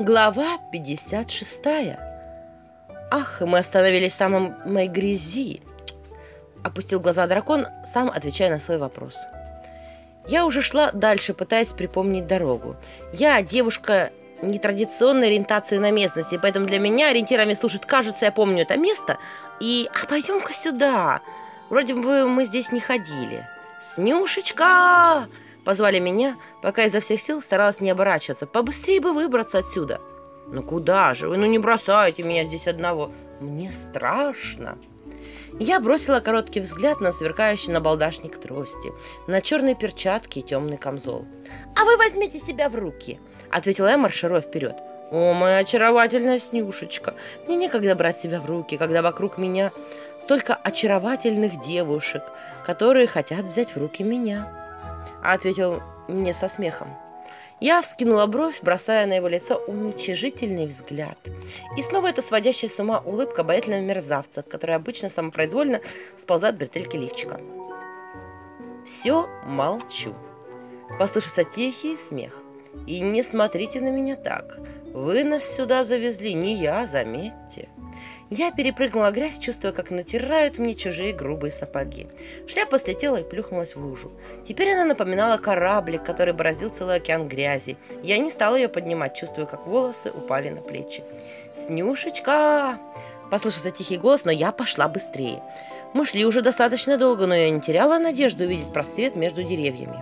Глава 56. Ах, мы остановились в самой грязи. Опустил глаза дракон, сам отвечая на свой вопрос. Я уже шла дальше, пытаясь припомнить дорогу. Я девушка нетрадиционной ориентации на местности, поэтому для меня ориентирами служит «кажется, я помню это место» и «а пойдем-ка сюда». Вроде бы мы здесь не ходили. «Снюшечка!» Позвали меня, пока изо всех сил старалась не оборачиваться. Побыстрее бы выбраться отсюда. «Ну куда же вы? Ну не бросайте меня здесь одного. Мне страшно!» Я бросила короткий взгляд на сверкающий набалдашник трости, на черные перчатки и темный камзол. «А вы возьмите себя в руки!» — ответила я, маршируя вперед. «О, моя очаровательная Снюшечка! Мне некогда брать себя в руки, когда вокруг меня столько очаровательных девушек, которые хотят взять в руки меня!» — ответил мне со смехом. Я вскинула бровь, бросая на его лицо уничижительный взгляд. И снова эта сводящая с ума улыбка обаятельного мерзавца, которая обычно самопроизвольно сползает бретельки лифчика. «Все молчу». Послышался тихий смех. «И не смотрите на меня так. Вы нас сюда завезли, не я, заметьте». Я перепрыгнула грязь, чувствуя, как натирают мне чужие грубые сапоги. Шляпа слетела и плюхнулась в лужу. Теперь она напоминала кораблик, который бороздил целый океан грязи. Я не стала ее поднимать, чувствуя, как волосы упали на плечи. «Снюшечка!» Послышался тихий голос, но я пошла быстрее. Мы шли уже достаточно долго, но я не теряла надежду увидеть просвет между деревьями.